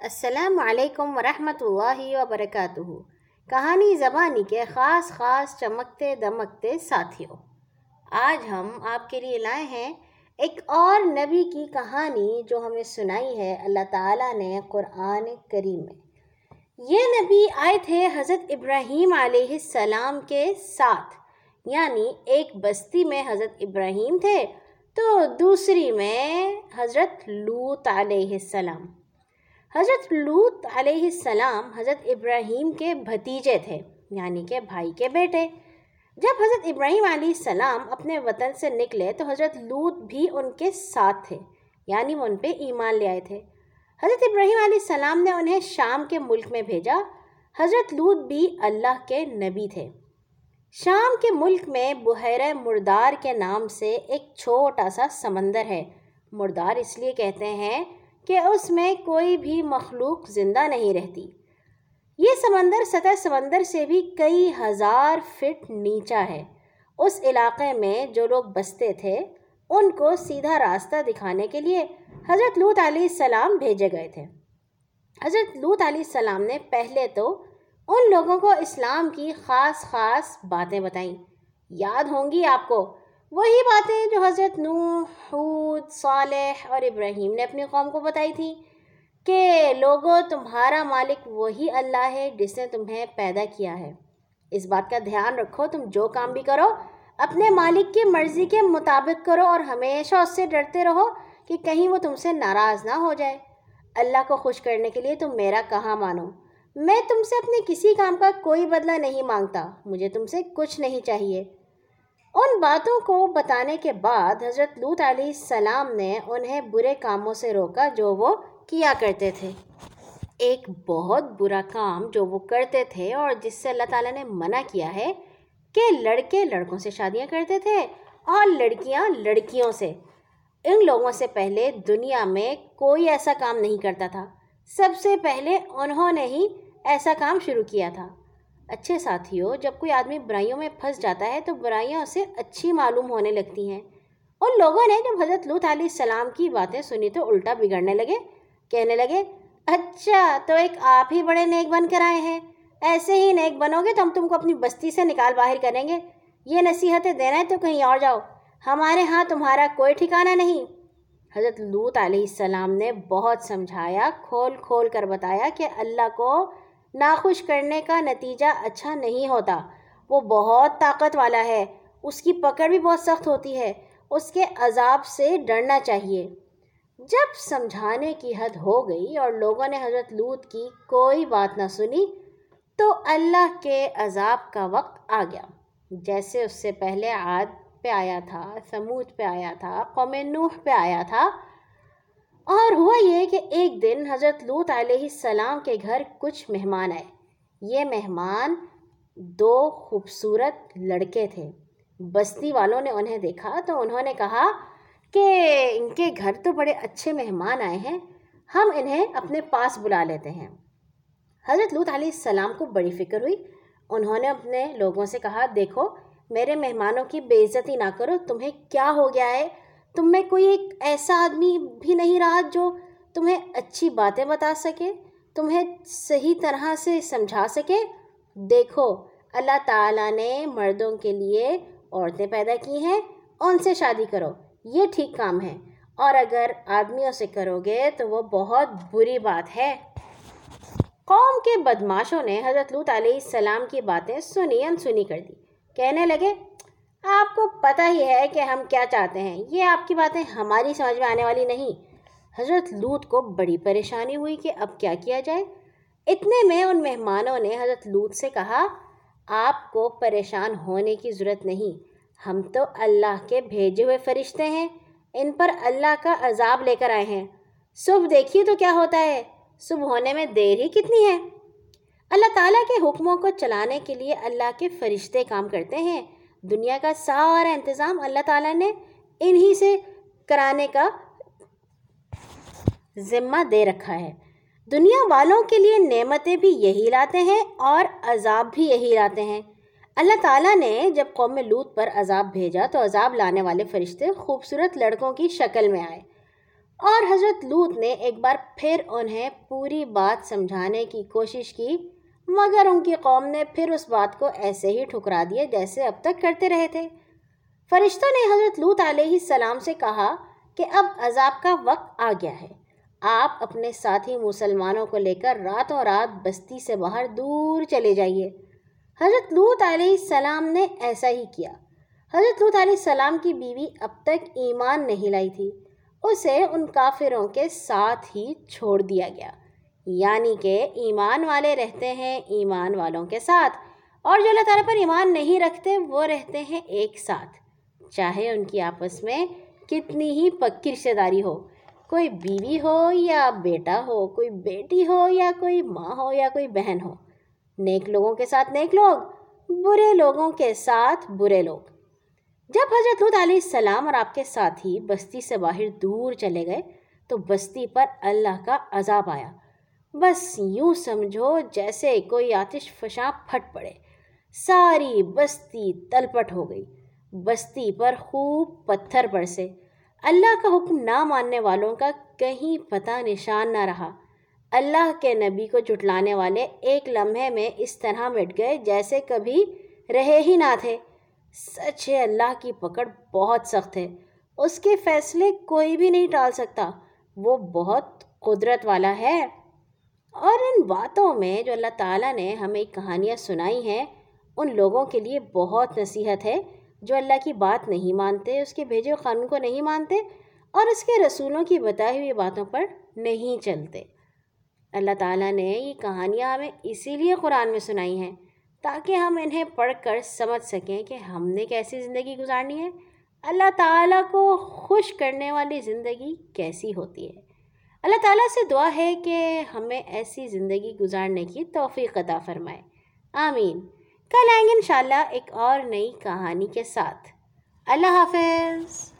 السلام علیکم ورحمۃ اللہ وبرکاتہ۔ کہانی زبانی کے خاص خاص چمکتے دمکتے ساتھیوں، آج ہم آپ کے لیے لائے ہیں ایک اور نبی کی کہانی جو ہمیں سنائی ہے اللہ تعالیٰ نے قرآن کریم میں۔ یہ نبی آئے تھے حضرت ابراہیم علیہ السلام کے ساتھ یعنی ایک بستی میں حضرت ابراہیم تھے تو دوسری میں حضرت لوت علیہ السلام۔ حضرت لوت علیہ السلام حضرت ابراہیم کے بھتیجے تھے یعنی کہ بھائی کے بیٹے۔ جب حضرت ابراہیم علیہ السلام اپنے وطن سے نکلے تو حضرت لوت بھی ان کے ساتھ تھے یعنی وہ ان پہ ایمان لے آئے تھے۔ حضرت ابراہیم علیہ السلام نے انہیں شام کے ملک میں بھیجا، حضرت لوت بھی اللہ کے نبی تھے۔ شام کے ملک میں بحیرہ مردار کے نام سے ایک چھوٹا سا سمندر ہے۔ مردار اس لیے کہتے ہیں کہ اس میں کوئی بھی مخلوق زندہ نہیں رہتی۔ یہ سمندر سطح سمندر سے بھی کئی ہزار فٹ نیچا ہے۔ اس علاقے میں جو لوگ بستے تھے، ان کو سیدھا راستہ دکھانے کے لیے حضرت لوت علیہ السلام بھیجے گئے تھے۔ حضرت لوت علیہ السلام نے پہلے تو ان لوگوں کو اسلام کی خاص خاص باتیں بتائیں۔ یاد ہوں گی آپ کو وہی باتیں جو حضرت نوح حود صالح اور ابراہیم نے اپنی قوم کو بتائی تھی کہ لوگوں تمہارا مالک وہی اللہ ہے جس نے تمہیں پیدا کیا ہے۔ اس بات کا دھیان رکھو، تم جو کام بھی کرو، اپنے مالک کی مرضی کے مطابق کرو اور ہمیشہ اس سے ڈرتے رہو کہ کہیں وہ تم سے ناراض نہ ہو جائے۔ اللہ کو خوش کرنے کے لیے تم میرا کہاں مانو؟ میں تم سے اپنے کسی کام کا کوئی بدلہ نہیں مانگتا، مجھے تم سے کچھ نہیں چاہیے۔ ان باتوں کو بتانے کے بعد حضرت لوت علیہ السلام نے انہیں برے کاموں سے روکا جو وہ کیا کرتے تھے۔ ایک بہت برا کام جو وہ کرتے تھے اور جس سے اللہ تعالیٰ نے منع کیا ہے کہ لڑکے لڑکوں سے شادیاں کرتے تھے اور لڑکیاں لڑکیوں سے۔ ان لوگوں سے پہلے دنیا میں کوئی ایسا کام نہیں کرتا تھا۔ سب سے پہلے انہوں نے ہی ایسا کام شروع کیا تھا۔ اچھے ساتھیوں جب کوئی آدمی برائیوں میں پھنس جاتا ہے تو برائیاں اسے اچھی معلوم ہونے لگتی ہیں۔ ان لوگوں نے جب حضرت لوت علیہ السلام کی باتیں سنی تو الٹا بگڑنے لگے۔ کہنے لگے اچھا تو ایک آپ ہی بڑے نیک بن کر آئے ہیں۔ ایسے ہی نیک بنو گے تو ہم تم کو اپنی بستی سے نکال باہر کریں گے۔ یہ نصیحتیں دینا ہے تو کہیں اور جاؤ۔ ہمارے ہاں تمہارا کوئی ٹھکانہ نہیں۔ حضرت لوت علیہ السلام نے بہت سمجھایا، کھول کھول کر بتایا کہ اللہ کو ناخوش کرنے کا نتیجہ اچھا نہیں ہوتا۔ وہ بہت طاقت والا ہے۔ اس کی پکڑ بھی بہت سخت ہوتی ہے۔ اس کے عذاب سے ڈرنا چاہیے۔ جب سمجھانے کی حد ہو گئی اور لوگوں نے حضرت لوت کی کوئی بات نہ سنی، تو اللہ کے عذاب کا وقت آ گیا۔ جیسے اس سے پہلے عاد پہ آیا تھا سمود پہ آیا تھا، قوم نوح پہ آیا تھا اور ہوا یہ کہ ایک دن حضرت لوت علیہ السلام کے گھر کچھ مہمان آئے۔ یہ مہمان دو خوبصورت لڑکے تھے۔ بستی والوں نے انہیں دیکھا تو انہوں نے کہا کہ ان کے گھر تو بڑے اچھے مہمان آئے ہیں، ہم انہیں اپنے پاس بلا لیتے ہیں۔ حضرت لوت علیہ السلام کو بڑی فکر ہوئی۔ انہوں نے اپنے لوگوں سے کہا، دیکھو، میرے مہمانوں کی بے عزتی نہ کرو، تمہیں کیا ہو گیا ہے؟ تم میں کوئی ایک ایسا آدمی بھی نہیں رہا جو تمہیں اچھی باتیں بتا سکے، تمہیں صحیح طرح سے سمجھا سکے؟ دیکھو، اللہ تعالیٰ نے مردوں کے لیے عورتیں پیدا کی ہیں، ان سے شادی کرو، یہ ٹھیک کام ہے۔ اور اگر آدمیوں سے کرو گے تو وہ بہت بری بات ہے۔ قوم کے بدماشوں نے حضرت لوت علیہ السلام کی باتیں سنی انسنی کر دی۔ کہنے لگے آپ کو پتہ ہی ہے کہ ہم کیا چاہتے ہیں یہ آپ کی باتیں ہماری سمجھ میں آنے والی نہیں حضرت لوت کو بڑی پریشانی ہوئی کہ اب کیا کیا جائے اتنے میں ان مہمانوں نے حضرت لوت سے کہا آپ کو پریشان ہونے کی ضرورت نہیں ہم تو اللہ کے بھیجے ہوئے فرشتے ہیں ان پر اللہ کا عذاب لے کر آئے ہیں صبح دیکھیے تو کیا ہوتا ہے صبح ہونے میں دیر ہی کتنی ہے اللہ تعالیٰ کے حکموں کو چلانے کے لیے اللہ کے فرشتے کام کرتے ہیں دنیا کا سارا انتظام اللہ تعالیٰ نے انہی سے کرانے کا ذمہ دے رکھا ہے۔ دنیا والوں کے لیے نعمتیں بھی یہی لاتے ہیں اور عذاب بھی یہی لاتے ہیں۔ اللہ تعالیٰ نے جب قوم لوت پر عذاب بھیجا تو عذاب لانے والے فرشتے خوبصورت لڑکوں کی شکل میں آئے۔ اور حضرت لوت نے ایک بار پھر انہیں پوری بات سمجھانے کی کوشش کی۔ مگر ان کی قوم نے پھر اس بات کو ایسے ہی ٹھکرا دیا جیسے اب تک کرتے رہے تھے۔ فرشتوں نے حضرت لوت علیہ السلام سے کہا کہ اب عذاب کا وقت آ گیا ہے۔ آپ اپنے ساتھی مسلمانوں کو لے کر راتوں رات بستی سے باہر دور چلے جائیے۔ حضرت لوت علیہ السلام نے ایسا ہی کیا۔ حضرت لوت علیہ السلام کی بیوی اب تک ایمان نہیں لائی تھی۔ اسے ان کافروں کے ساتھ ہی چھوڑ دیا گیا۔ یعنی کہ ایمان والے رہتے ہیں ایمان والوں کے ساتھ اور جو اللہ تعالیٰ پر ایمان نہیں رکھتے وہ رہتے ہیں ایک ساتھ چاہے ان کی آپس میں کتنی ہی پکی رشتے داری ہو کوئی بیوی ہو یا بیٹا ہو کوئی بیٹی ہو یا کوئی ماں ہو یا کوئی بہن ہو نیک لوگوں کے ساتھ نیک لوگ، برے لوگوں کے ساتھ برے لوگ۔ جب حضرت لط علیہ السلام اور آپ کے ساتھی بستی سے باہر دور چلے گئے تو بستی پر اللہ کا عذاب آیا۔ بس یوں سمجھو جیسے کوئی آتش فشاں پھٹ پڑے۔ ساری بستی تلپٹ ہو گئی۔ بستی پر خوب پتھر برسے۔ اللہ کا حکم نہ ماننے والوں کا کہیں پتہ نشان نہ رہا۔ اللہ کے نبی کو جٹلانے والے ایک لمحے میں اس طرح مٹ گئے جیسے کبھی رہے ہی نہ تھے۔ سچ ہے، اللہ کی پکڑ بہت سخت ہے۔ اس کے فیصلے کوئی بھی نہیں ٹال سکتا۔ وہ بہت قدرت والا ہے۔ اور ان باتوں میں جو اللہ تعالیٰ نے ہمیں کہانیاں سنائی ہیں، ان لوگوں کے لیے بہت نصیحت ہے جو اللہ کی بات نہیں مانتے، اس کے بھیجے قانون کو نہیں مانتے اور اس کے رسولوں کی بتائی ہوئی باتوں پر نہیں چلتے۔ اللہ تعالیٰ نے یہ کہانیاں ہمیں اسی لیے قرآن میں سنائی ہیں تاکہ ہم انہیں پڑھ کر سمجھ سکیں کہ ہم نے کیسی زندگی گزارنی ہے۔ اللہ تعالیٰ کو خوش کرنے والی زندگی کیسی ہوتی ہے؟ اللہ تعالیٰ سے دعا ہے کہ ہمیں ایسی زندگی گزارنے کی توفیق عطا فرمائے۔ آمین۔ کل آئیں گے انشاءاللہ ایک اور نئی کہانی کے ساتھ۔ اللہ حافظ۔